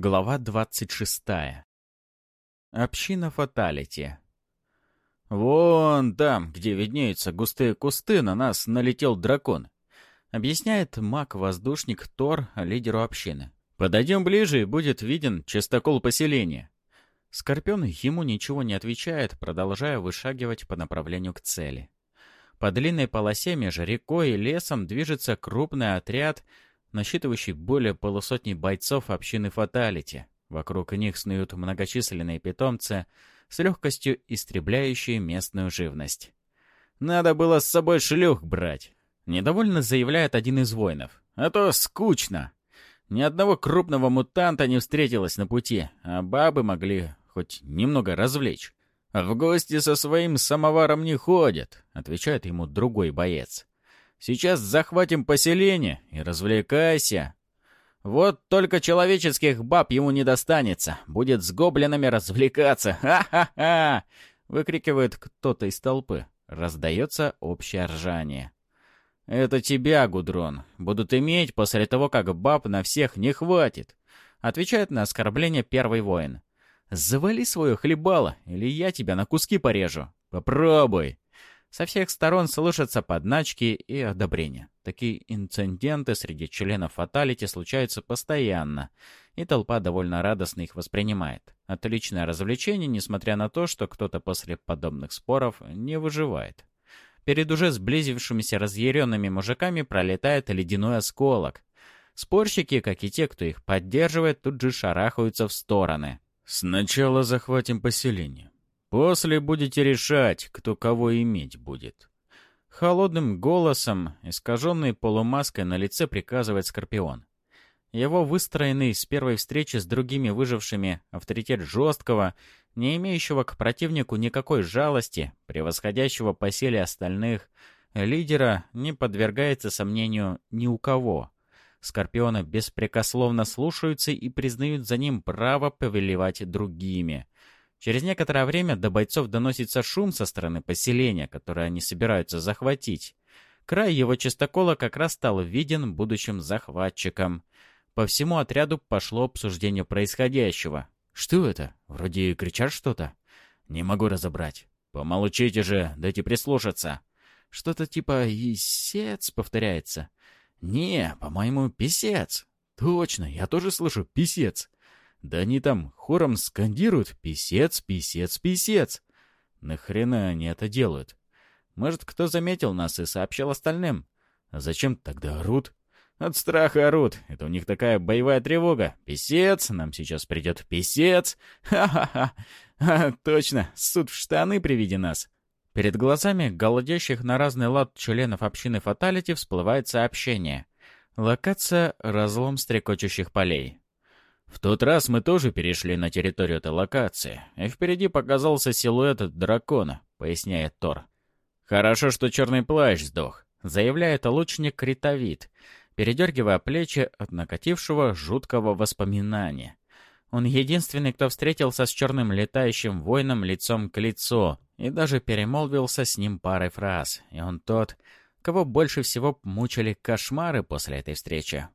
Глава 26. Община Фаталити. «Вон там, где виднеются густые кусты, на нас налетел дракон», — объясняет маг-воздушник Тор лидеру общины. «Подойдем ближе, и будет виден чистокол поселения». Скорпион ему ничего не отвечает, продолжая вышагивать по направлению к цели. По длинной полосе между рекой и лесом движется крупный отряд, насчитывающий более полусотни бойцов общины Фаталити. Вокруг них снуют многочисленные питомцы, с легкостью истребляющие местную живность. «Надо было с собой шлюх брать», — недовольно заявляет один из воинов. «А то скучно. Ни одного крупного мутанта не встретилось на пути, а бабы могли хоть немного развлечь. «В гости со своим самоваром не ходят», — отвечает ему другой боец. «Сейчас захватим поселение и развлекайся. Вот только человеческих баб ему не достанется. Будет с гоблинами развлекаться. Ха-ха-ха!» — выкрикивает кто-то из толпы. Раздается общее ржание. «Это тебя, Гудрон, будут иметь после того, как баб на всех не хватит», — отвечает на оскорбление первый воин. «Завали свое хлебало, или я тебя на куски порежу. Попробуй!» Со всех сторон слышатся подначки и одобрения. Такие инциденты среди членов фаталити случаются постоянно, и толпа довольно радостно их воспринимает. Отличное развлечение, несмотря на то, что кто-то после подобных споров не выживает. Перед уже сблизившимися разъяренными мужиками пролетает ледяной осколок. Спорщики, как и те, кто их поддерживает, тут же шарахаются в стороны. «Сначала захватим поселение. После будете решать, кто кого иметь будет». Холодным голосом, искаженной полумаской на лице приказывает Скорпион. Его выстроенный с первой встречи с другими выжившими авторитет жесткого, не имеющего к противнику никакой жалости, превосходящего по силе остальных, лидера не подвергается сомнению ни у кого. Скорпиона беспрекословно слушаются и признают за ним право повелевать другими. Через некоторое время до бойцов доносится шум со стороны поселения, которое они собираются захватить. Край его чистокола как раз стал виден будущим захватчикам. По всему отряду пошло обсуждение происходящего. «Что это? Вроде кричат что-то?» «Не могу разобрать». «Помолчите же, дайте прислушаться». «Что-то типа «Исец» повторяется». «Не, по-моему, писец». «Точно, я тоже слышу «писец». Да они там хором скандируют «писец, писец, писец». Нахрена они это делают? Может, кто заметил нас и сообщил остальным? А зачем тогда орут? От страха орут. Это у них такая боевая тревога. Писец, нам сейчас придет писец. Ха-ха-ха. А, точно, суд в штаны при виде нас. Перед глазами голодящих на разный лад членов общины Фаталити всплывает сообщение. Локация — разлом стрекочущих полей. В тот раз мы тоже перешли на территорию этой локации, и впереди показался силуэт дракона, поясняет Тор. Хорошо, что черный плащ сдох, заявляет лучник Критовид, передергивая плечи от накатившего жуткого воспоминания. Он единственный, кто встретился с черным летающим воином лицом к лицу, и даже перемолвился с ним парой фраз, и он тот, кого больше всего мучили кошмары после этой встречи.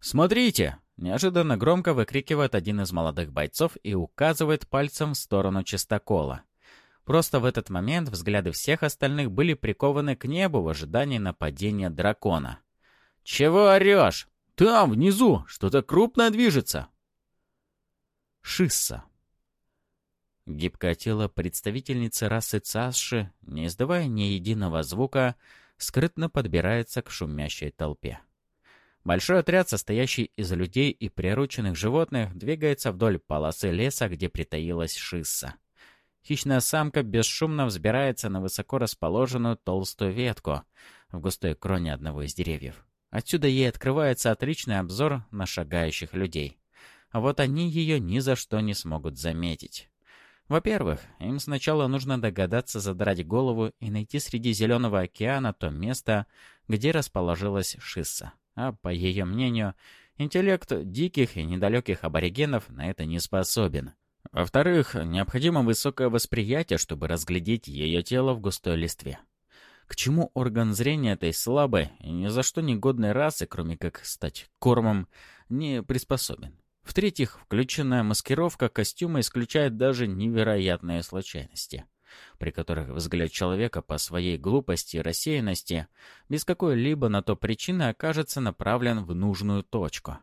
«Смотрите!» — неожиданно громко выкрикивает один из молодых бойцов и указывает пальцем в сторону чистокола. Просто в этот момент взгляды всех остальных были прикованы к небу в ожидании нападения дракона. «Чего орешь? Там, внизу, что-то крупное движется!» Шисса. Гибкое тело представительницы расы Цаши, не издавая ни единого звука, скрытно подбирается к шумящей толпе. Большой отряд, состоящий из людей и прирученных животных, двигается вдоль полосы леса, где притаилась Шисса. Хищная самка бесшумно взбирается на высоко расположенную толстую ветку в густой кроне одного из деревьев. Отсюда ей открывается отличный обзор на шагающих людей. А вот они ее ни за что не смогут заметить. Во-первых, им сначала нужно догадаться задрать голову и найти среди Зеленого океана то место, где расположилась Шисса. А, по ее мнению, интеллект диких и недалеких аборигенов на это не способен. Во-вторых, необходимо высокое восприятие, чтобы разглядеть ее тело в густой листве. К чему орган зрения этой слабой и ни за что не годной расы, кроме как стать кормом, не приспособен? В-третьих, включенная маскировка костюма исключает даже невероятные случайности, при которых взгляд человека по своей глупости и рассеянности без какой-либо на то причины окажется направлен в нужную точку.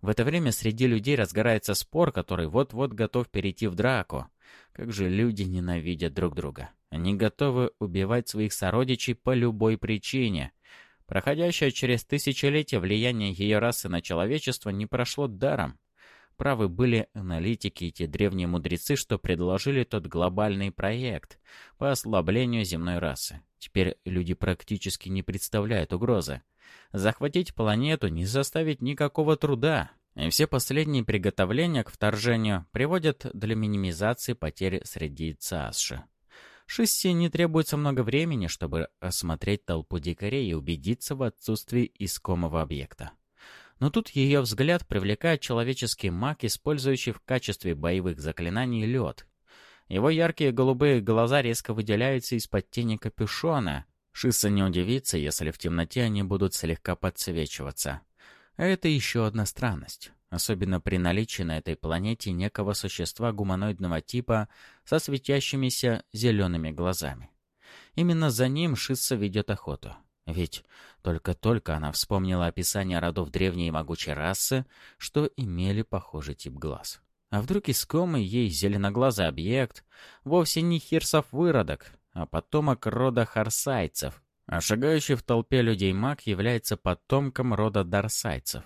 В это время среди людей разгорается спор, который вот-вот готов перейти в драку. Как же люди ненавидят друг друга. Они готовы убивать своих сородичей по любой причине — Проходящее через тысячелетия влияние ее расы на человечество не прошло даром. Правы были аналитики и те древние мудрецы, что предложили тот глобальный проект по ослаблению земной расы. Теперь люди практически не представляют угрозы. Захватить планету не заставить никакого труда, и все последние приготовления к вторжению приводят для минимизации потерь среди ЦАСШи. Шисси не требуется много времени, чтобы осмотреть толпу дикарей и убедиться в отсутствии искомого объекта. Но тут ее взгляд привлекает человеческий маг, использующий в качестве боевых заклинаний лед. Его яркие голубые глаза резко выделяются из-под тени капюшона. Шисса не удивится, если в темноте они будут слегка подсвечиваться. А это еще одна странность особенно при наличии на этой планете некого существа гуманоидного типа со светящимися зелеными глазами. Именно за ним Шисса ведет охоту. Ведь только-только она вспомнила описание родов древней и могучей расы, что имели похожий тип глаз. А вдруг искомый ей зеленоглазый объект вовсе не хирсов выродок, а потомок рода харсайцев, а шагающий в толпе людей маг является потомком рода дарсайцев.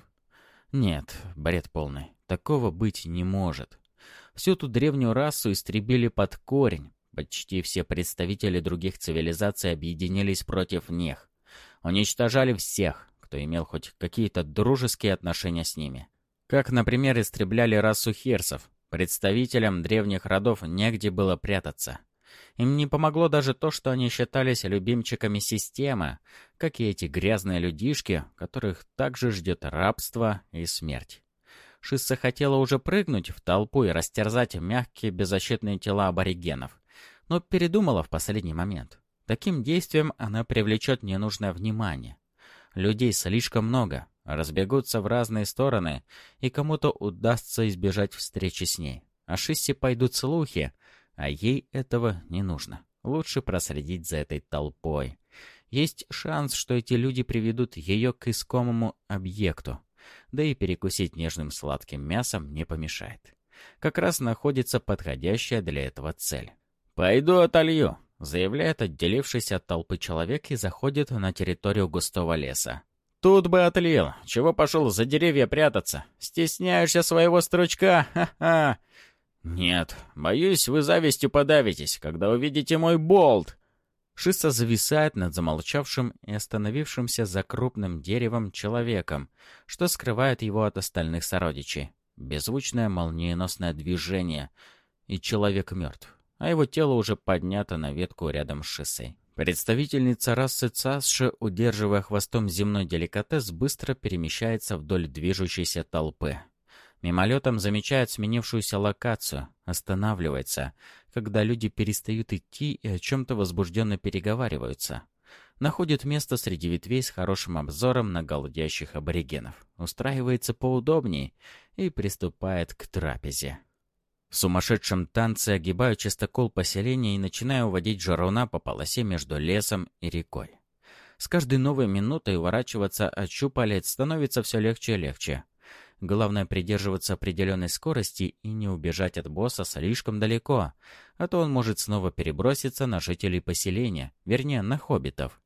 Нет, бред полный. Такого быть не может. Всю ту древнюю расу истребили под корень. Почти все представители других цивилизаций объединились против них. Уничтожали всех, кто имел хоть какие-то дружеские отношения с ними. Как, например, истребляли расу херсов. Представителям древних родов негде было прятаться. Им не помогло даже то, что они считались любимчиками системы, как и эти грязные людишки, которых также ждет рабство и смерть. Шисса хотела уже прыгнуть в толпу и растерзать мягкие беззащитные тела аборигенов, но передумала в последний момент. Таким действием она привлечет ненужное внимание. Людей слишком много, разбегутся в разные стороны, и кому-то удастся избежать встречи с ней. О Шиссе пойдут слухи, а ей этого не нужно. Лучше проследить за этой толпой. Есть шанс, что эти люди приведут ее к искомому объекту. Да и перекусить нежным сладким мясом не помешает. Как раз находится подходящая для этого цель. «Пойду отолью», — заявляет отделившийся от толпы человек и заходит на территорию густого леса. «Тут бы отлил. Чего пошел за деревья прятаться? Стесняешься своего стручка? Ха-ха! «Нет, боюсь, вы завистью подавитесь, когда увидите мой болт!» Шисса зависает над замолчавшим и остановившимся за крупным деревом человеком, что скрывает его от остальных сородичей. Беззвучное молниеносное движение, и человек мертв, а его тело уже поднято на ветку рядом с шоссей. Представительница расы Цасши, удерживая хвостом земной деликатес, быстро перемещается вдоль движущейся толпы. Мимолетом замечает сменившуюся локацию, останавливается, когда люди перестают идти и о чем-то возбужденно переговариваются. Находит место среди ветвей с хорошим обзором на голодящих аборигенов, устраивается поудобней и приступает к трапезе. В сумасшедшем танце огибаю частокол поселения и начинаю уводить жаруна по полосе между лесом и рекой. С каждой новой минутой уворачиваться от щупалец становится все легче и легче. Главное придерживаться определенной скорости и не убежать от босса слишком далеко, а то он может снова переброситься на жителей поселения, вернее, на хоббитов.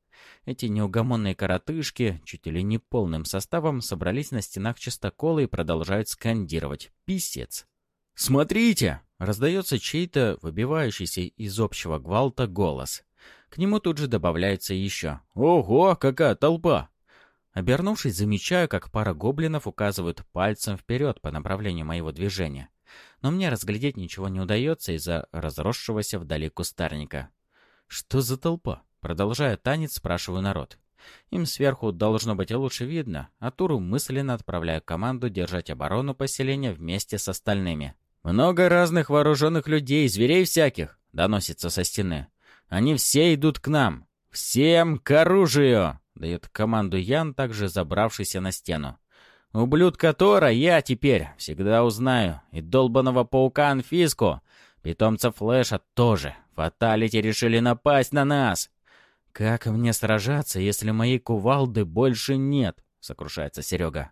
Эти неугомонные коротышки, чуть ли не полным составом, собрались на стенах частокола и продолжают скандировать «Писец!». «Смотрите!» — раздается чей-то, выбивающийся из общего гвалта, голос. К нему тут же добавляется еще «Ого, какая толпа!» Обернувшись, замечаю, как пара гоблинов указывают пальцем вперед по направлению моего движения. Но мне разглядеть ничего не удается из-за разросшегося вдали кустарника. «Что за толпа?» Продолжая танец, спрашиваю народ. Им сверху должно быть лучше видно, а Туру мысленно отправляю команду держать оборону поселения вместе с остальными. «Много разных вооруженных людей, зверей всяких!» — доносится со стены. «Они все идут к нам! Всем к оружию!» — дает команду Ян, также забравшийся на стену. Ублюдка Тора я теперь всегда узнаю. И долбаного паука Анфиску, питомца Флэша тоже. Фаталити решили напасть на нас. Как мне сражаться, если моей кувалды больше нет? Сокрушается Серега.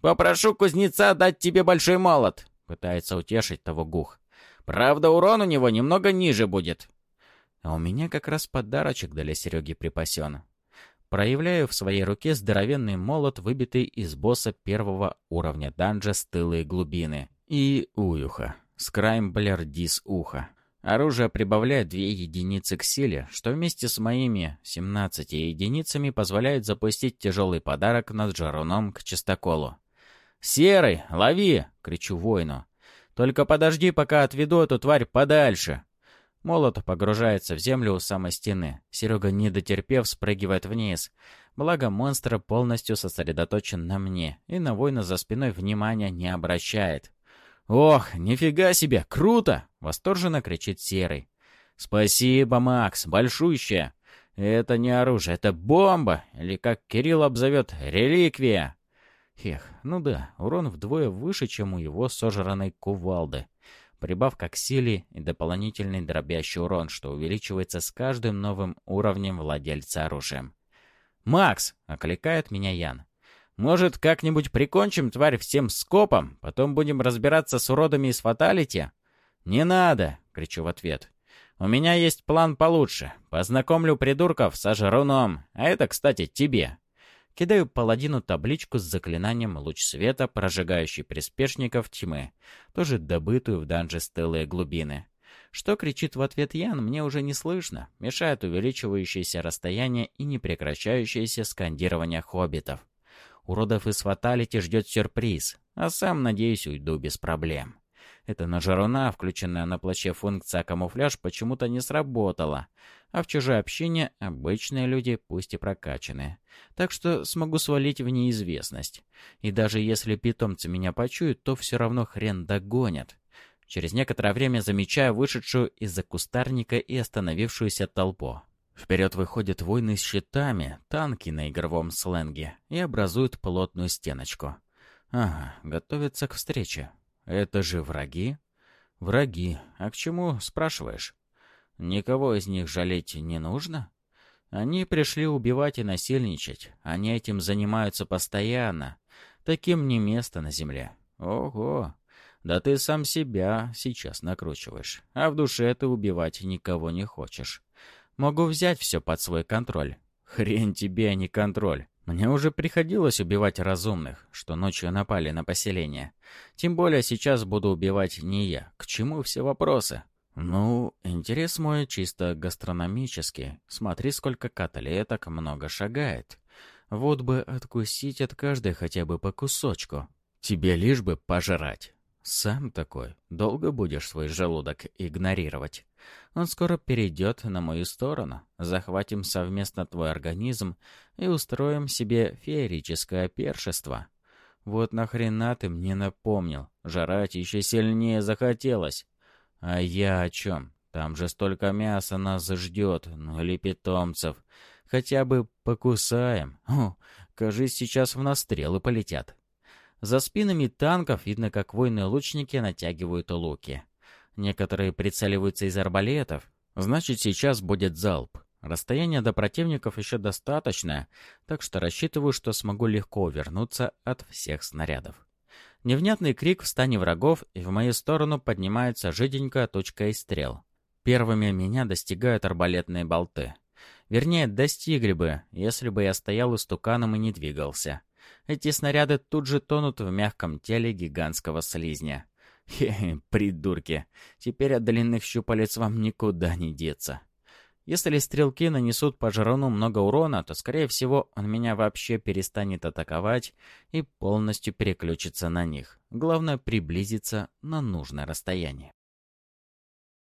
Попрошу кузнеца дать тебе большой молот. Пытается утешить того Гух. Правда, урон у него немного ниже будет. А у меня как раз подарочек для Сереги припасен. Проявляю в своей руке здоровенный молот, выбитый из босса первого уровня данжа «Стылые глубины». И уюха. Скраймблер Дис Уха. Оружие прибавляет две единицы к силе, что вместе с моими 17 единицами позволяет запустить тяжелый подарок над жаруном к чистоколу. «Серый, лови!» — кричу воину. «Только подожди, пока отведу эту тварь подальше!» Молот погружается в землю у самой стены. Серега, не дотерпев, спрыгивает вниз. Благо, монстр полностью сосредоточен на мне, и на воина за спиной внимания не обращает. «Ох, нифига себе, круто!» — восторженно кричит Серый. «Спасибо, Макс, большущая! Это не оружие, это бомба, или, как Кирилл обзовет, реликвия!» Эх, ну да, урон вдвое выше, чем у его сожранной кувалды прибавка к силе и дополнительный дробящий урон, что увеличивается с каждым новым уровнем владельца оружием. «Макс!» — окликает меня Ян. «Может, как-нибудь прикончим тварь всем скопом, потом будем разбираться с уродами из фаталити?» «Не надо!» — кричу в ответ. «У меня есть план получше. Познакомлю придурков с Ажаруном, а это, кстати, тебе. Кидаю паладину табличку с заклинанием «Луч света», прожигающий приспешников тьмы, тоже добытую в данже стелые глубины. Что кричит в ответ Ян, мне уже не слышно. Мешает увеличивающееся расстояние и непрекращающееся скандирование хоббитов. Уродов из Фаталити ждет сюрприз, а сам, надеюсь, уйду без проблем. Эта нажаруна, включенная на плаще функция камуфляж, почему-то не сработала. А в чужое общение обычные люди, пусть и прокачанные. Так что смогу свалить в неизвестность. И даже если питомцы меня почуют, то все равно хрен догонят. Через некоторое время замечаю вышедшую из-за кустарника и остановившуюся толпу. Вперед выходят воины с щитами, танки на игровом сленге, и образуют плотную стеночку. Ага, готовятся к встрече. Это же враги? Враги. А к чему, спрашиваешь? Никого из них жалеть не нужно? Они пришли убивать и насильничать. Они этим занимаются постоянно. Таким не место на земле. Ого! Да ты сам себя сейчас накручиваешь. А в душе ты убивать никого не хочешь. Могу взять все под свой контроль. Хрень тебе, а не контроль. Мне уже приходилось убивать разумных, что ночью напали на поселение. Тем более сейчас буду убивать не я. К чему все вопросы? Ну, интерес мой чисто гастрономический. Смотри, сколько котлеток много шагает. Вот бы откусить от каждой хотя бы по кусочку. Тебе лишь бы пожрать. Сам такой. Долго будешь свой желудок игнорировать. Он скоро перейдет на мою сторону. Захватим совместно твой организм и устроим себе феерическое першество. Вот нахрена ты мне напомнил? Жрать еще сильнее захотелось. А я о чем? Там же столько мяса нас ждет, ну или питомцев. Хотя бы покусаем. О, кажись, сейчас в нас стрелы полетят. За спинами танков видно, как воины-лучники натягивают луки. Некоторые прицеливаются из арбалетов. Значит, сейчас будет залп. Расстояние до противников еще достаточное, так что рассчитываю, что смогу легко увернуться от всех снарядов. Невнятный крик в стане врагов, и в мою сторону поднимается жиденькая точка из стрел. Первыми меня достигают арбалетные болты. Вернее, достигли бы, если бы я стоял истуканом и не двигался. Эти снаряды тут же тонут в мягком теле гигантского слизня. Хе-хе, придурки. Теперь от длинных щупалец вам никуда не деться. Если стрелки нанесут по Жарону много урона, то, скорее всего, он меня вообще перестанет атаковать и полностью переключится на них. Главное, приблизиться на нужное расстояние.